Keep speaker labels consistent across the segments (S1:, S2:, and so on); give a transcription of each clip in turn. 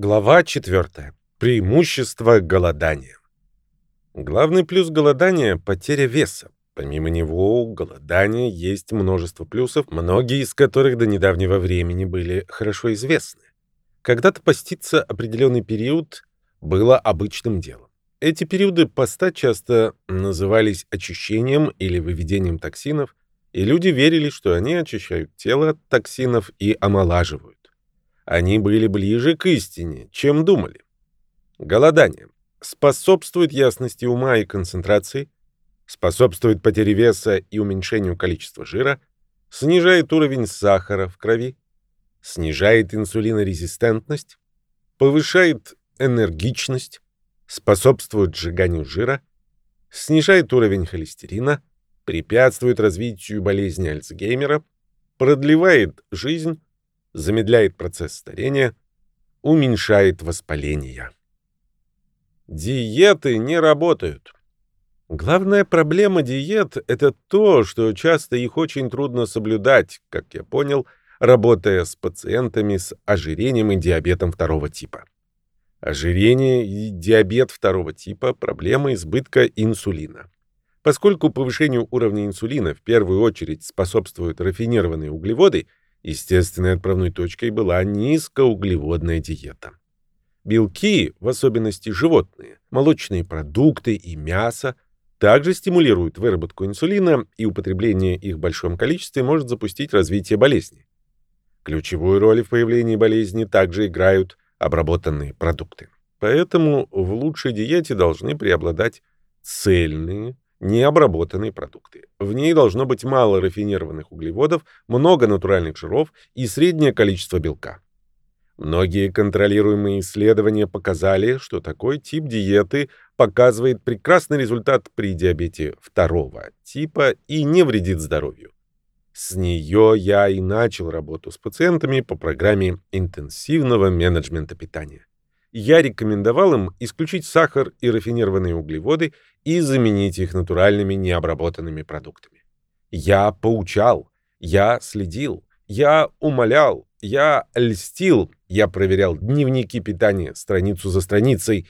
S1: Глава 4. Преимущество голодания. Главный плюс голодания – потеря веса. Помимо него, у голодания есть множество плюсов, многие из которых до недавнего времени были хорошо известны. Когда-то поститься определенный период было обычным делом. Эти периоды поста часто назывались очищением или выведением токсинов, и люди верили, что они очищают тело от токсинов и омолаживают. Они были ближе к истине, чем думали. Голодание способствует ясности ума и концентрации, способствует потере веса и уменьшению количества жира, снижает уровень сахара в крови, снижает инсулинорезистентность, повышает энергичность, способствует сжиганию жира, снижает уровень холестерина, препятствует развитию болезни Альцгеймера, продлевает жизнь, замедляет процесс старения, уменьшает воспаление. Диеты не работают. Главная проблема диет – это то, что часто их очень трудно соблюдать, как я понял, работая с пациентами с ожирением и диабетом второго типа. Ожирение и диабет второго типа – проблема избытка инсулина. Поскольку повышению уровня инсулина в первую очередь способствуют рафинированные углеводы – Естественной отправной точкой была низкоуглеводная диета. Белки, в особенности животные, молочные продукты и мясо, также стимулируют выработку инсулина, и употребление их в большом количестве может запустить развитие болезни. Ключевую роль в появлении болезни также играют обработанные продукты. Поэтому в лучшей диете должны преобладать цельные, необработанные продукты. В ней должно быть мало рафинированных углеводов, много натуральных жиров и среднее количество белка. Многие контролируемые исследования показали, что такой тип диеты показывает прекрасный результат при диабете второго типа и не вредит здоровью. С нее я и начал работу с пациентами по программе интенсивного менеджмента питания я рекомендовал им исключить сахар и рафинированные углеводы и заменить их натуральными необработанными продуктами. Я поучал, я следил, я умолял, я льстил, я проверял дневники питания страницу за страницей,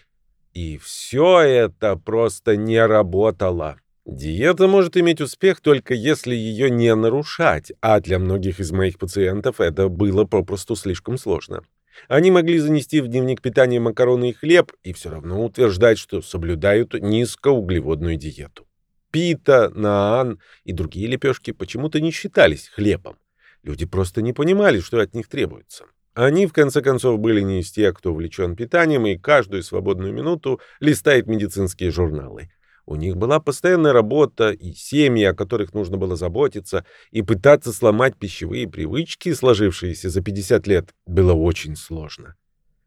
S1: и все это просто не работало. Диета может иметь успех только если ее не нарушать, а для многих из моих пациентов это было попросту слишком сложно. Они могли занести в дневник питания макароны и хлеб и все равно утверждать, что соблюдают низкоуглеводную диету. Пита, наан и другие лепешки почему-то не считались хлебом. Люди просто не понимали, что от них требуется. Они, в конце концов, были не из тех, кто увлечен питанием и каждую свободную минуту листает медицинские журналы. У них была постоянная работа и семьи, о которых нужно было заботиться, и пытаться сломать пищевые привычки, сложившиеся за 50 лет, было очень сложно.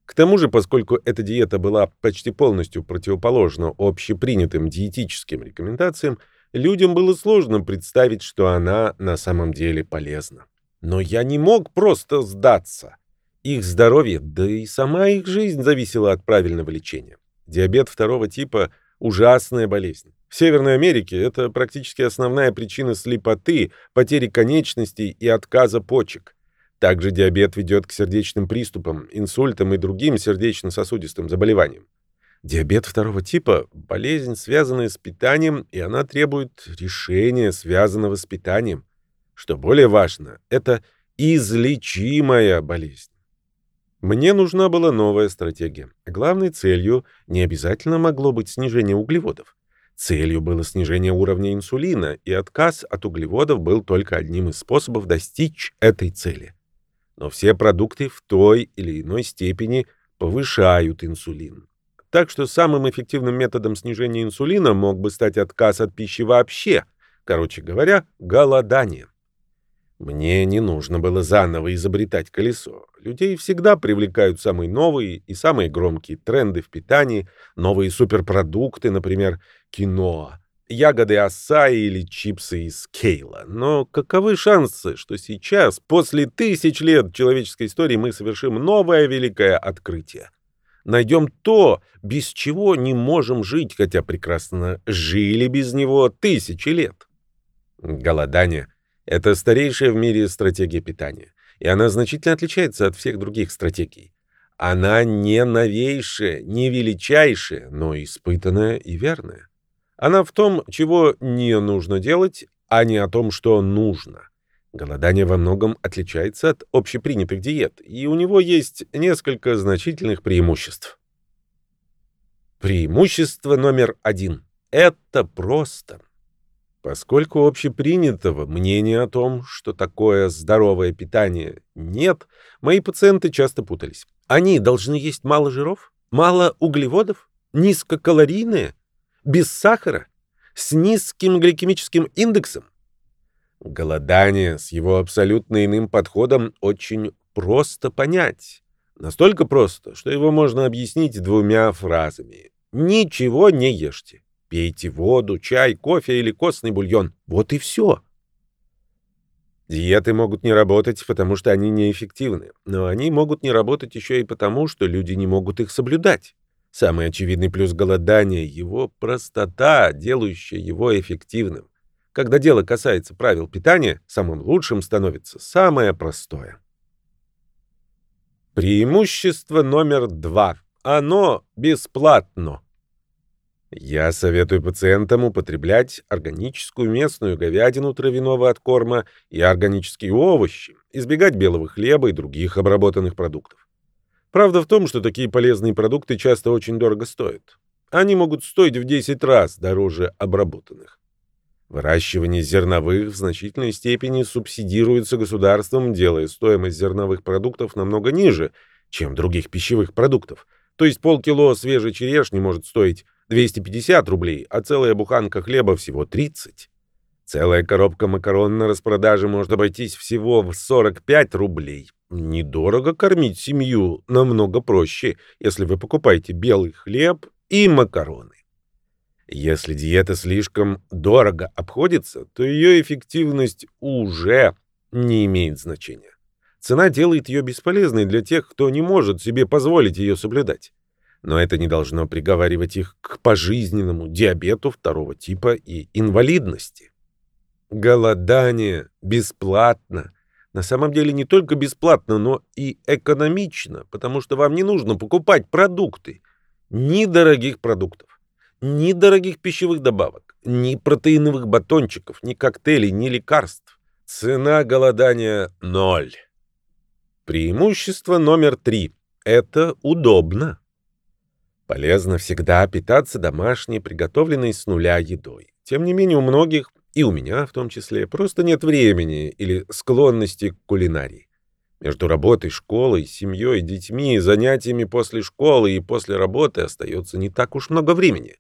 S1: К тому же, поскольку эта диета была почти полностью противоположна общепринятым диетическим рекомендациям, людям было сложно представить, что она на самом деле полезна. Но я не мог просто сдаться. Их здоровье, да и сама их жизнь зависела от правильного лечения. Диабет второго типа ужасная болезнь. В Северной Америке это практически основная причина слепоты, потери конечностей и отказа почек. Также диабет ведет к сердечным приступам, инсультам и другим сердечно-сосудистым заболеваниям. Диабет второго типа – болезнь, связанная с питанием, и она требует решения, связанного с питанием. Что более важно, это излечимая болезнь. Мне нужна была новая стратегия. Главной целью не обязательно могло быть снижение углеводов. Целью было снижение уровня инсулина, и отказ от углеводов был только одним из способов достичь этой цели. Но все продукты в той или иной степени повышают инсулин. Так что самым эффективным методом снижения инсулина мог бы стать отказ от пищи вообще, короче говоря, голодание. Мне не нужно было заново изобретать колесо. Людей всегда привлекают самые новые и самые громкие тренды в питании, новые суперпродукты, например, киноа, ягоды асаи или чипсы из кейла. Но каковы шансы, что сейчас, после тысяч лет человеческой истории, мы совершим новое великое открытие? Найдем то, без чего не можем жить, хотя прекрасно жили без него тысячи лет. Голодание — это старейшая в мире стратегия питания, и она значительно отличается от всех других стратегий. Она не новейшая, не величайшая, но испытанная и верная. Она в том, чего не нужно делать, а не о том, что нужно. Голодание во многом отличается от общепринятых диет, и у него есть несколько значительных преимуществ. Преимущество номер один – это просто. Поскольку общепринятого мнения о том, что такое здоровое питание, нет, мои пациенты часто путались. Они должны есть мало жиров, мало углеводов, низкокалорийные, без сахара, с низким гликемическим индексом. Голодание с его абсолютно иным подходом очень просто понять. Настолько просто, что его можно объяснить двумя фразами. Ничего не ешьте. Пейте воду, чай, кофе или костный бульон. Вот и все. Диеты могут не работать, потому что они неэффективны. Но они могут не работать еще и потому, что люди не могут их соблюдать. Самый очевидный плюс голодания — его простота, делающая его эффективным. Когда дело касается правил питания, самым лучшим становится самое простое. Преимущество номер два. Оно бесплатно. Я советую пациентам употреблять органическую местную говядину травяного откорма и органические овощи, избегать белого хлеба и других обработанных продуктов. Правда в том, что такие полезные продукты часто очень дорого стоят. Они могут стоить в 10 раз дороже обработанных. Выращивание зерновых в значительной степени субсидируется государством, делая стоимость зерновых продуктов намного ниже, чем других пищевых продуктов. То есть полкило свежей черешни может стоить 250 рублей, а целая буханка хлеба всего 30. Целая коробка макарон на распродаже может обойтись всего в 45 рублей. Недорого кормить семью, намного проще, если вы покупаете белый хлеб и макароны. Если диета слишком дорого обходится, то ее эффективность уже не имеет значения. Цена делает ее бесполезной для тех, кто не может себе позволить ее соблюдать но это не должно приговаривать их к пожизненному диабету второго типа и инвалидности. Голодание бесплатно. На самом деле не только бесплатно, но и экономично, потому что вам не нужно покупать продукты. Ни дорогих продуктов, ни дорогих пищевых добавок, ни протеиновых батончиков, ни коктейлей, ни лекарств. Цена голодания — ноль. Преимущество номер три — это удобно. Полезно всегда питаться домашней, приготовленной с нуля едой. Тем не менее, у многих, и у меня в том числе, просто нет времени или склонности к кулинарии. Между работой, школой, семьей, детьми, занятиями после школы и после работы остается не так уж много времени.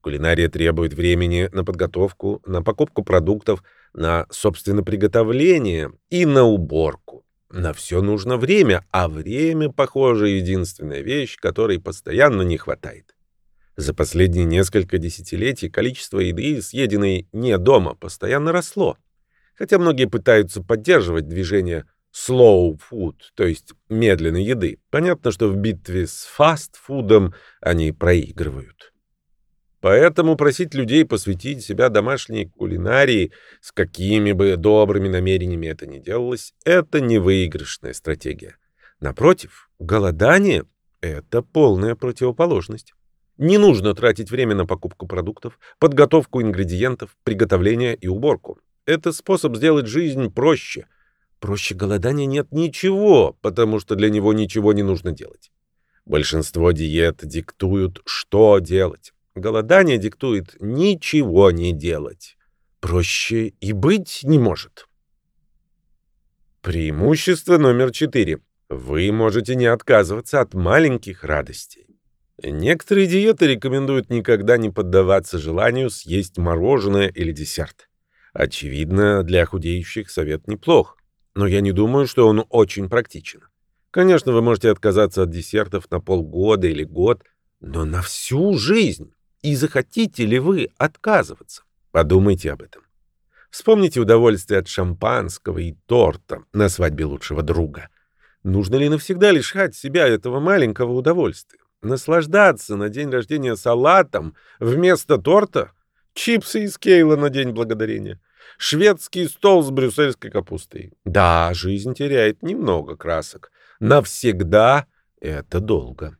S1: Кулинария требует времени на подготовку, на покупку продуктов, на, собственно, приготовление и на уборку. На все нужно время, а время, похоже, единственная вещь, которой постоянно не хватает. За последние несколько десятилетий количество еды, съеденной не дома, постоянно росло. Хотя многие пытаются поддерживать движение slow food, то есть медленной еды. Понятно, что в битве с фастфудом они проигрывают. Поэтому просить людей посвятить себя домашней кулинарии, с какими бы добрыми намерениями это ни делалось, это не выигрышная стратегия. Напротив, голодание — это полная противоположность. Не нужно тратить время на покупку продуктов, подготовку ингредиентов, приготовление и уборку. Это способ сделать жизнь проще. Проще голодания нет ничего, потому что для него ничего не нужно делать. Большинство диет диктуют, что делать. Голодание диктует ничего не делать. Проще и быть не может. Преимущество номер четыре. Вы можете не отказываться от маленьких радостей. Некоторые диеты рекомендуют никогда не поддаваться желанию съесть мороженое или десерт. Очевидно, для худеющих совет неплох, но я не думаю, что он очень практичен. Конечно, вы можете отказаться от десертов на полгода или год, но на всю жизнь. И захотите ли вы отказываться? Подумайте об этом. Вспомните удовольствие от шампанского и торта на свадьбе лучшего друга. Нужно ли навсегда лишать себя этого маленького удовольствия? Наслаждаться на день рождения салатом вместо торта? Чипсы из кейла на день благодарения? Шведский стол с брюссельской капустой? Да, жизнь теряет немного красок. Навсегда Это долго.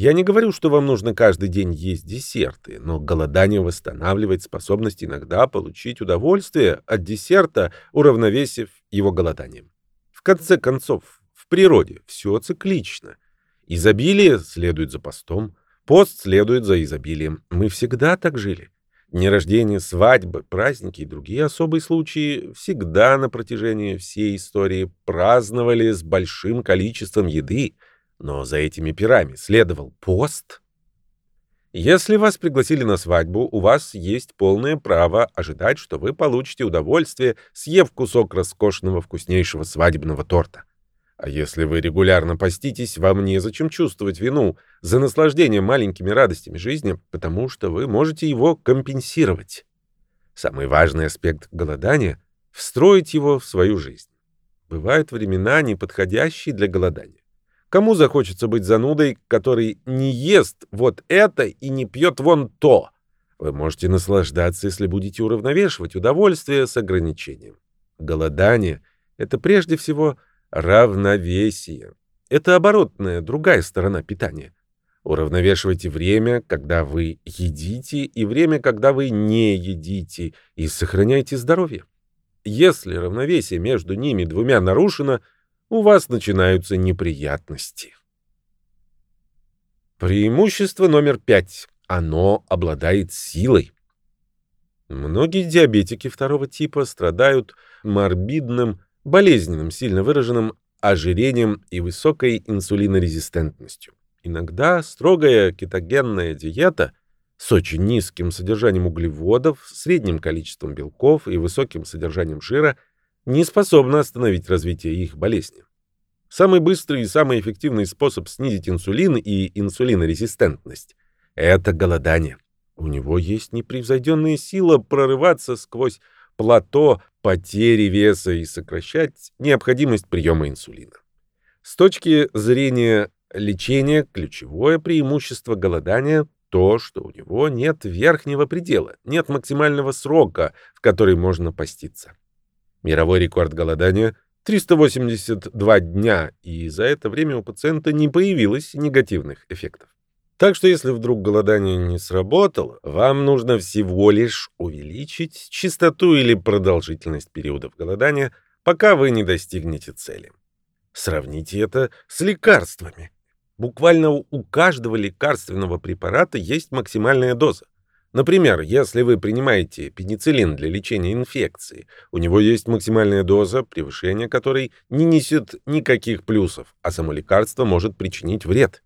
S1: Я не говорю, что вам нужно каждый день есть десерты, но голодание восстанавливает способность иногда получить удовольствие от десерта, уравновесив его голоданием. В конце концов, в природе все циклично. Изобилие следует за постом, пост следует за изобилием. Мы всегда так жили. Дни рождения, свадьбы, праздники и другие особые случаи всегда на протяжении всей истории праздновали с большим количеством еды, но за этими пирами следовал пост. Если вас пригласили на свадьбу, у вас есть полное право ожидать, что вы получите удовольствие, съев кусок роскошного вкуснейшего свадебного торта. А если вы регулярно поститесь, вам незачем чувствовать вину за наслаждение маленькими радостями жизни, потому что вы можете его компенсировать. Самый важный аспект голодания — встроить его в свою жизнь. Бывают времена, неподходящие для голодания. Кому захочется быть занудой, который не ест вот это и не пьет вон то? Вы можете наслаждаться, если будете уравновешивать удовольствие с ограничением. Голодание — это прежде всего — Равновесие. Это оборотная, другая сторона питания. Уравновешивайте время, когда вы едите, и время, когда вы не едите, и сохраняйте здоровье. Если равновесие между ними двумя нарушено, у вас начинаются неприятности. Преимущество номер пять. Оно обладает силой. Многие диабетики второго типа страдают морбидным болезненным, сильно выраженным ожирением и высокой инсулинорезистентностью. Иногда строгая кетогенная диета с очень низким содержанием углеводов, средним количеством белков и высоким содержанием жира не способна остановить развитие их болезни. Самый быстрый и самый эффективный способ снизить инсулин и инсулинорезистентность – это голодание. У него есть непревзойденная сила прорываться сквозь плато потери веса и сокращать необходимость приема инсулина. С точки зрения лечения ключевое преимущество голодания то, что у него нет верхнего предела, нет максимального срока, в который можно поститься. Мировой рекорд голодания — 382 дня, и за это время у пациента не появилось негативных эффектов. Так что если вдруг голодание не сработало, вам нужно всего лишь увеличить частоту или продолжительность периодов голодания, пока вы не достигнете цели. Сравните это с лекарствами. Буквально у каждого лекарственного препарата есть максимальная доза. Например, если вы принимаете пенициллин для лечения инфекции, у него есть максимальная доза, превышение которой не несет никаких плюсов, а само лекарство может причинить вред.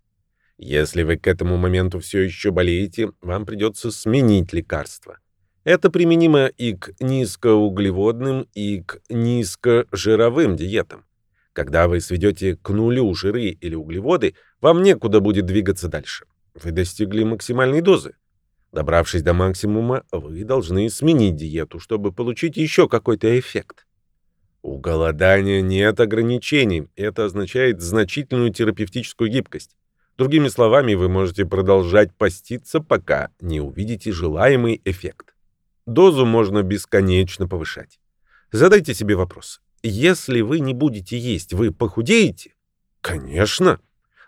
S1: Если вы к этому моменту все еще болеете, вам придется сменить лекарство. Это применимо и к низкоуглеводным, и к низкожировым диетам. Когда вы сведете к нулю жиры или углеводы, вам некуда будет двигаться дальше. Вы достигли максимальной дозы. Добравшись до максимума, вы должны сменить диету, чтобы получить еще какой-то эффект. У голодания нет ограничений. Это означает значительную терапевтическую гибкость. Другими словами, вы можете продолжать поститься, пока не увидите желаемый эффект. Дозу можно бесконечно повышать. Задайте себе вопрос. Если вы не будете есть, вы похудеете? Конечно.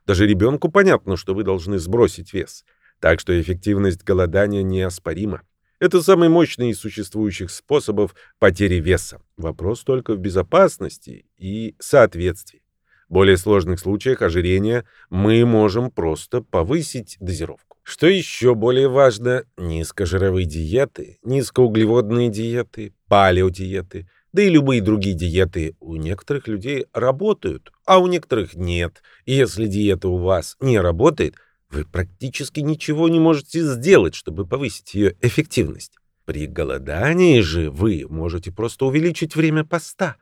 S1: Даже ребенку понятно, что вы должны сбросить вес. Так что эффективность голодания неоспорима. Это самый мощный из существующих способов потери веса. Вопрос только в безопасности и соответствии. В более сложных случаях ожирения мы можем просто повысить дозировку. Что еще более важно, низкожировые диеты, низкоуглеводные диеты, палеодиеты, да и любые другие диеты у некоторых людей работают, а у некоторых нет. И если диета у вас не работает, вы практически ничего не можете сделать, чтобы повысить ее эффективность. При голодании же вы можете просто увеличить время поста.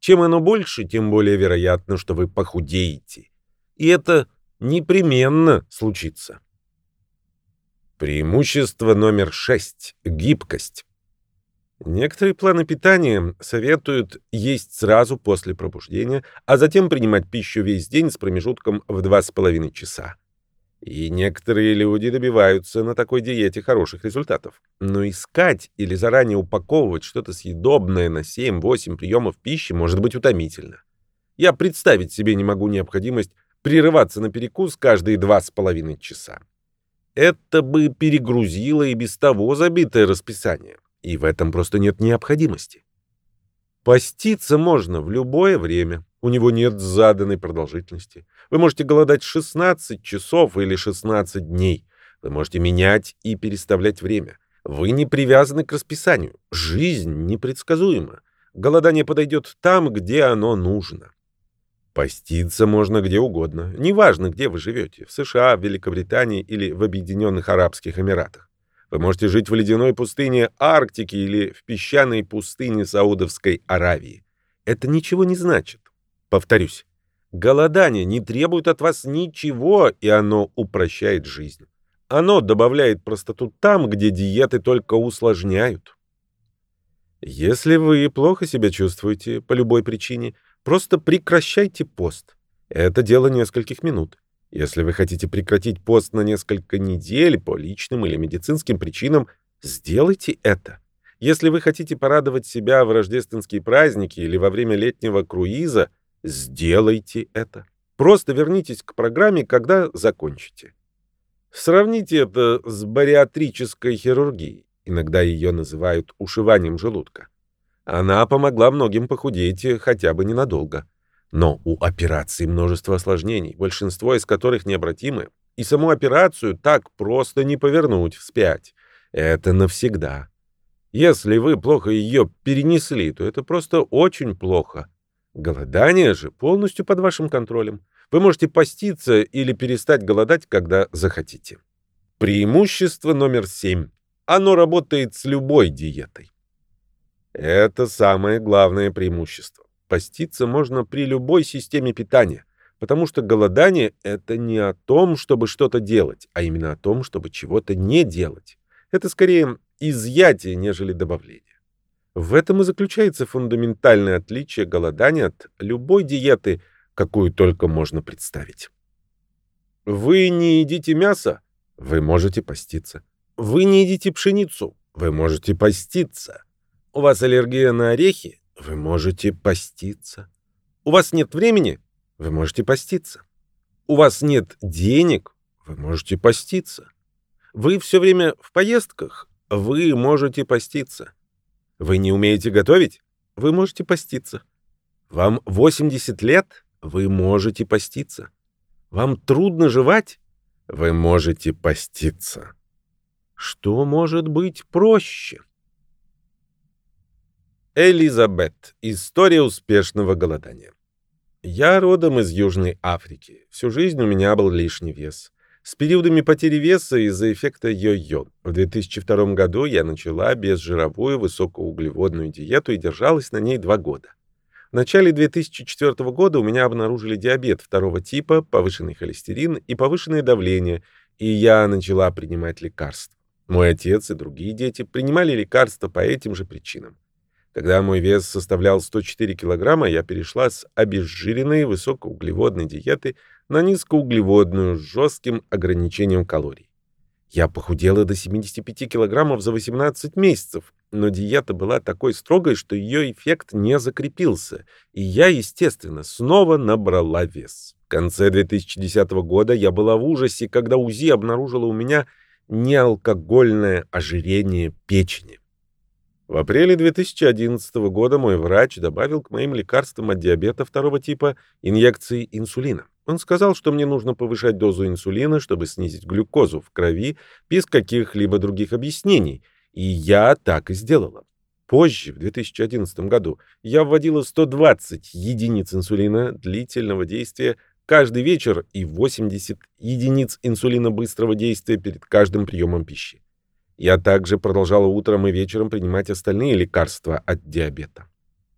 S1: Чем оно больше, тем более вероятно, что вы похудеете. И это непременно случится. Преимущество номер шесть — гибкость. Некоторые планы питания советуют есть сразу после пробуждения, а затем принимать пищу весь день с промежутком в 2,5 часа. И некоторые люди добиваются на такой диете хороших результатов. Но искать или заранее упаковывать что-то съедобное на 7-8 приемов пищи может быть утомительно. Я представить себе не могу необходимость прерываться на перекус каждые два с половиной часа. Это бы перегрузило и без того забитое расписание, и в этом просто нет необходимости. Поститься можно в любое время, у него нет заданной продолжительности. Вы можете голодать 16 часов или 16 дней. Вы можете менять и переставлять время. Вы не привязаны к расписанию. Жизнь непредсказуема. Голодание подойдет там, где оно нужно. Поститься можно где угодно. Неважно, где вы живете. В США, в Великобритании или в Объединенных Арабских Эмиратах. Вы можете жить в ледяной пустыне Арктики или в песчаной пустыне Саудовской Аравии. Это ничего не значит. Повторюсь, голодание не требует от вас ничего, и оно упрощает жизнь. Оно добавляет простоту там, где диеты только усложняют. Если вы плохо себя чувствуете по любой причине, просто прекращайте пост. Это дело нескольких минут. Если вы хотите прекратить пост на несколько недель по личным или медицинским причинам, сделайте это. Если вы хотите порадовать себя в рождественские праздники или во время летнего круиза, сделайте это. Просто вернитесь к программе, когда закончите. Сравните это с бариатрической хирургией. Иногда ее называют ушиванием желудка. Она помогла многим похудеть хотя бы ненадолго. Но у операции множество осложнений, большинство из которых необратимы, и саму операцию так просто не повернуть вспять. Это навсегда. Если вы плохо ее перенесли, то это просто очень плохо. Голодание же полностью под вашим контролем. Вы можете поститься или перестать голодать, когда захотите. Преимущество номер семь. Оно работает с любой диетой. Это самое главное преимущество. Поститься можно при любой системе питания, потому что голодание — это не о том, чтобы что-то делать, а именно о том, чтобы чего-то не делать. Это скорее изъятие, нежели добавление. В этом и заключается фундаментальное отличие голодания от любой диеты, какую только можно представить. Вы не едите мясо? Вы можете поститься. Вы не едите пшеницу? Вы можете поститься. У вас аллергия на орехи? Вы можете поститься. У вас нет времени? Вы можете поститься. У вас нет денег? Вы можете поститься. Вы все время в поездках? Вы можете поститься. Вы не умеете готовить? Вы можете поститься. Вам 80 лет? Вы можете поститься. Вам трудно жевать? Вы можете поститься. Что может быть проще? Элизабет. История успешного голодания. Я родом из Южной Африки. Всю жизнь у меня был лишний вес. С периодами потери веса из-за эффекта йо-йо. В 2002 году я начала безжировую высокоуглеводную диету и держалась на ней два года. В начале 2004 года у меня обнаружили диабет второго типа, повышенный холестерин и повышенное давление, и я начала принимать лекарства. Мой отец и другие дети принимали лекарства по этим же причинам. Когда мой вес составлял 104 килограмма, я перешла с обезжиренной высокоуглеводной диеты на низкоуглеводную с жестким ограничением калорий. Я похудела до 75 килограммов за 18 месяцев, но диета была такой строгой, что ее эффект не закрепился, и я, естественно, снова набрала вес. В конце 2010 года я была в ужасе, когда УЗИ обнаружила у меня неалкогольное ожирение печени. В апреле 2011 года мой врач добавил к моим лекарствам от диабета второго типа инъекции инсулина. Он сказал, что мне нужно повышать дозу инсулина, чтобы снизить глюкозу в крови без каких-либо других объяснений, и я так и сделала. Позже, в 2011 году, я вводила 120 единиц инсулина длительного действия каждый вечер и 80 единиц инсулина быстрого действия перед каждым приемом пищи. Я также продолжала утром и вечером принимать остальные лекарства от диабета.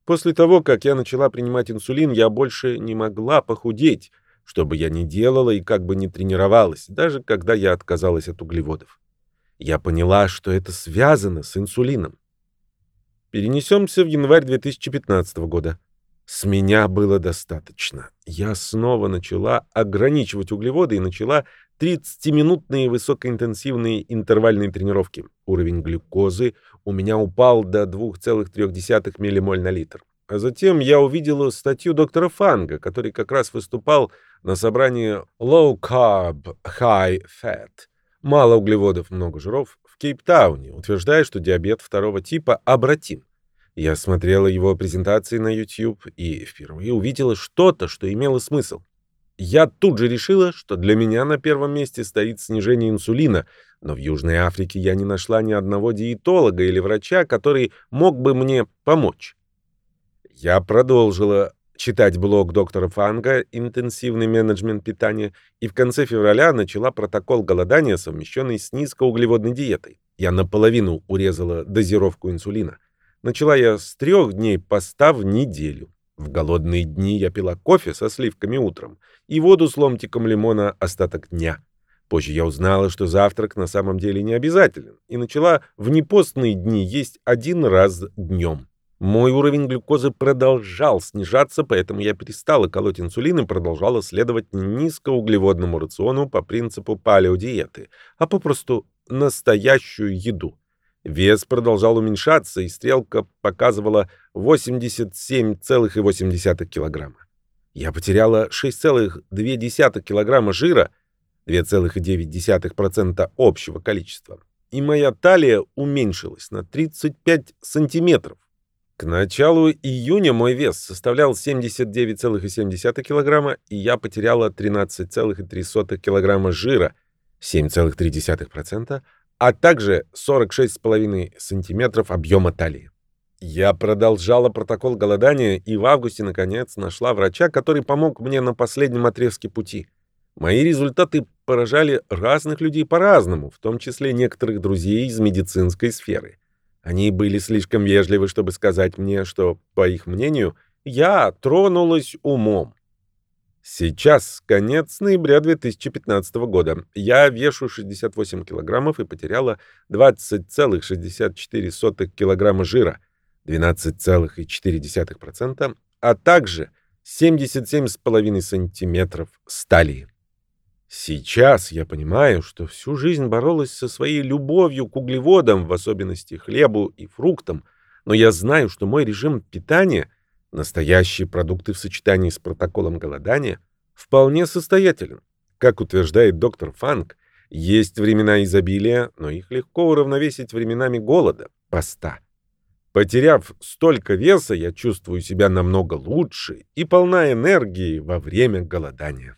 S1: После того, как я начала принимать инсулин, я больше не могла похудеть, что бы я ни делала и как бы ни тренировалась, даже когда я отказалась от углеводов. Я поняла, что это связано с инсулином. Перенесемся в январь 2015 года. С меня было достаточно. Я снова начала ограничивать углеводы и начала 30-минутные высокоинтенсивные интервальные тренировки. Уровень глюкозы у меня упал до 2,3 ммоль на литр. А затем я увидела статью доктора Фанга, который как раз выступал на собрании Low Carb, High Fat мало углеводов, много жиров в Кейптауне, утверждая, что диабет второго типа обратим. Я смотрела его презентации на YouTube и впервые увидела что-то, что имело смысл. Я тут же решила, что для меня на первом месте стоит снижение инсулина, но в Южной Африке я не нашла ни одного диетолога или врача, который мог бы мне помочь. Я продолжила читать блог доктора Фанга «Интенсивный менеджмент питания» и в конце февраля начала протокол голодания, совмещенный с низкоуглеводной диетой. Я наполовину урезала дозировку инсулина. Начала я с трех дней поста в неделю. В голодные дни я пила кофе со сливками утром и воду с ломтиком лимона остаток дня. Позже я узнала, что завтрак на самом деле не обязателен, и начала в непостные дни есть один раз днем. Мой уровень глюкозы продолжал снижаться, поэтому я перестала колоть инсулин и продолжала следовать низкоуглеводному рациону по принципу палеодиеты, а попросту настоящую еду. Вес продолжал уменьшаться, и стрелка показывала 87,8 килограмма. Я потеряла 6,2 килограмма жира, 2,9% общего количества, и моя талия уменьшилась на 35 сантиметров. К началу июня мой вес составлял 79,7 килограмма, и я потеряла 13,3 килограмма жира, 7,3%, а также 46,5 сантиметров объема талии. Я продолжала протокол голодания и в августе, наконец, нашла врача, который помог мне на последнем отрезке пути. Мои результаты поражали разных людей по-разному, в том числе некоторых друзей из медицинской сферы. Они были слишком вежливы, чтобы сказать мне, что, по их мнению, я тронулась умом. Сейчас конец ноября 2015 года. Я вешу 68 килограммов и потеряла 20,64 килограмма жира, 12,4%, а также 77,5 сантиметров стали. Сейчас я понимаю, что всю жизнь боролась со своей любовью к углеводам, в особенности хлебу и фруктам, но я знаю, что мой режим питания, настоящие продукты в сочетании с протоколом голодания, вполне состоятелен. Как утверждает доктор Фанк, есть времена изобилия, но их легко уравновесить временами голода, поста. Потеряв столько веса, я чувствую себя намного лучше и полна энергии во время голодания.